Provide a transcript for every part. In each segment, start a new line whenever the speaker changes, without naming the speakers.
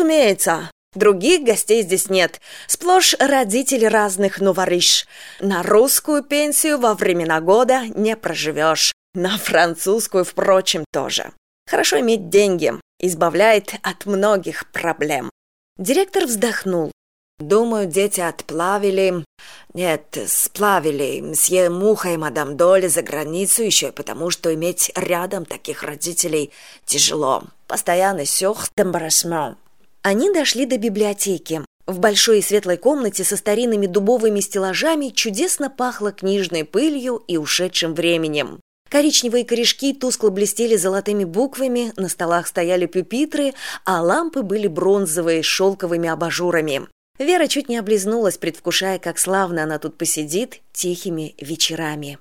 разумеется. Других гостей здесь нет. Сплошь родители разных новориш на русскую пенсию во времена года не проживешь на французскую впрочем тоже. Хорошо иметь деньги. Избавляет от многих проблем. Директор вздохнул. Думаю дети отплавили. Нет сплавили. Мсье муха и мадам доли за границу еще потому что иметь рядом таких родителей тяжело. Постоянный сюх тембрасмент они дошли до библиотеки. В большой и светлой комнате со старинными дубовыми стеллажами чудесно пахло книжной пылью и ушедшим временем. Коричневые корешки тускло блестели золотыми буквами на столах стояли пюпитры а лампы были бронзовые с шелковыми абажурами. Вера чуть не облизнулась предвкушая как славно она тут посидит тихими вечерами.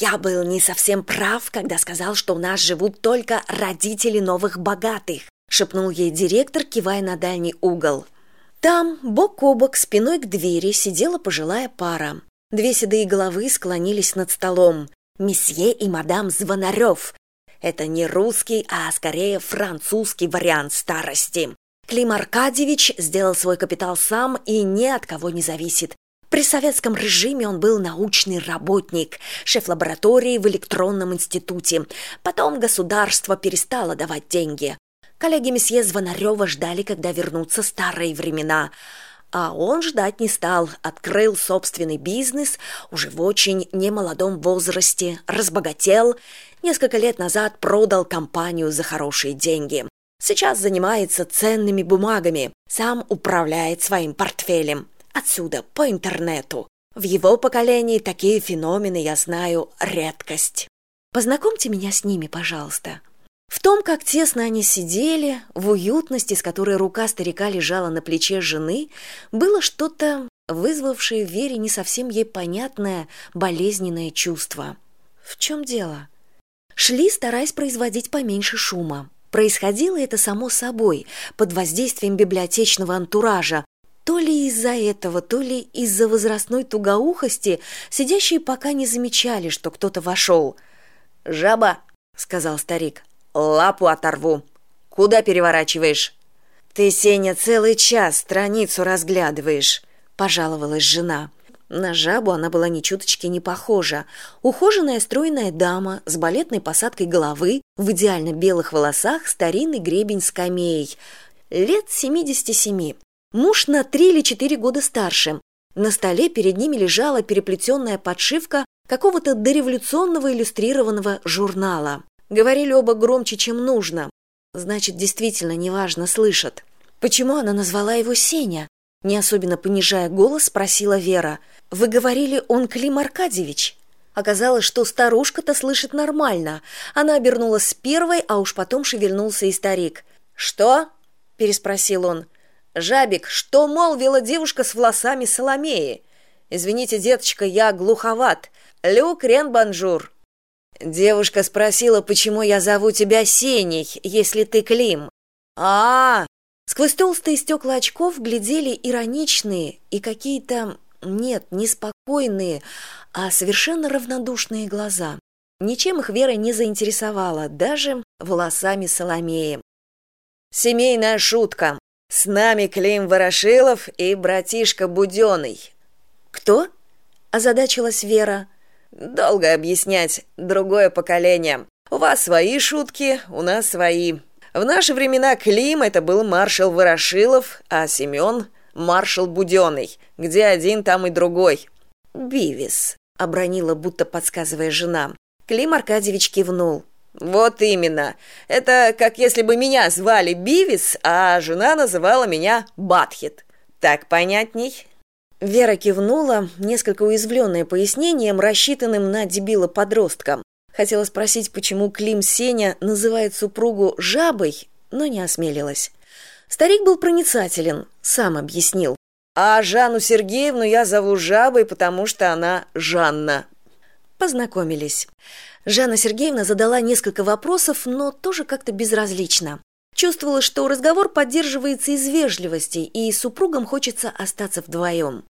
Я был не совсем прав когда сказал что у нас живут только родители новых богатых шепнул ей директор кивая на дальний угол. Там бок о бок спиной к двери сидела пожилая пара. Две седые головы склонились над столом. Месье и мадам звонарев. Это не русский а скорее французский вариант старости. Клим аркадьевич сделал свой капитал сам и ни от кого не зависит. При советском режиме он был научный работник шеф лаборатории в электронном институте. Потом государство перестало давать деньги коллеги месье звонарева ждали когда вернутся старые времена. А он ждать не стал открыл собственный бизнес уже в очень немолодом возрасте разбогател несколько лет назад продал компанию за хорошие деньги. Сейчас занимается ценными бумагами сам управляет своим портфелем. Отсюда по интернету. В его поколении такие феномены я знаю редкость. Познакомьте меня с ними пожалуйста в том как тесно они сидели в уютности с которой рука старика лежала на плече жены было что то вызвавшее в вере не совсем ей понятное болезненное чувство. В чем дело? Шли стараясь производить поменьше шума. Происходило это само собой под воздействием библиотечного антуража. То ли из за этого то ли из за возрастной тугоухости сидящие пока не замечали что кто то вошел жаба сказал старик лапу оторву. Куда переворачиваешь? Ты сеня целый час страницу разглядываешь пожаловалась жена. На жабу она была ни чуточки не похожа. Ухоженная стройная дама с балетной посадкой головы в идеально белых волосах старинный гребень скамей. Лет семидесяти семи. Муж на три или четыре года старше. На столе перед ними лежала переплетенная подшивка какого то дореволюционного иллюстрированного журнала говорили оба громче чем нужно. Значит действительно неважно слышат. Почему она назвала его сеня? Не особенно понижая голос спросила вера. Вы говорили он клим аркадьевич? Оказалось что старушка то слышит нормально. Она обернулась первой а уж потом шевельнулся и старик. Что переспросил он. Жабик что молвила девушка с волосами соломеи? Извините деточка я глуховат. Люк рен бонжур девушка спросила почему я зову тебя сеней если ты клим. А, -а, -а сквозь толстые стекла очков глядели ироничные и какие то нет неспокойные а совершенно равнодушные глаза. Ничем их вера не заинтересовала даже волосами соломеи. Семейная шутка. С нами клим ворошилов и братишка буденный кто озадачилась вера долго объяснять другое поколение. У вас свои шутки у нас свои. В наши времена клим это был маршал ворошилов а семен маршал буденный где один там и другой. Бивис обронила будто подсказывая жена. Клим аркадьевич кивнул. Вот именно. Это как если бы меня звали бивис а жена называла меня батхит. Так понятней вера кивнула несколько уязвленная пояснением рассчитанным на дебила подростка хотела спросить почему клим сеня называет супругу жабой но не осмелилась. Старик был проницателен сам объяснил. А жанну сергеевну я зову жабой потому что она жанна познакомились. Жанна сергеевна задала несколько вопросов но тоже как то безразлично. Чувствовала что разговор поддерживается из вежливости и супругам хочется остаться вдвоем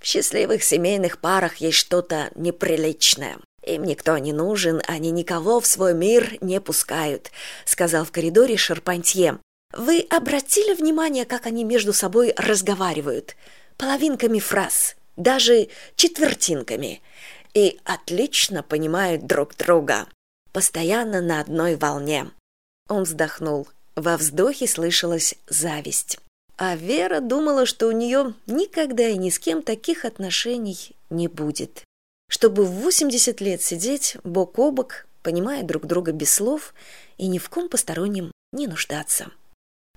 в счастливых семейных парах есть что то неприличное им никто не нужен они никого в свой мир не пускают сказал в коридоре шарпантье Вы обратили внимание, как они между собой разговаривают? Половинками фраз, даже четвертинками. И отлично понимают друг друга. Постоянно на одной волне. Он вздохнул. Во вздохе слышалась зависть. А Вера думала, что у нее никогда и ни с кем таких отношений не будет. Чтобы в восемьдесят лет сидеть бок о бок, понимая друг друга без слов и ни в ком постороннем не нуждаться.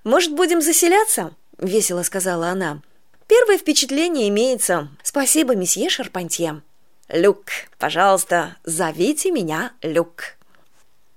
Может будем заселяться весело сказала она. Первое впечатление имеется. Спасибо месье шарпантье. Люк пожалуйста зовите меня люк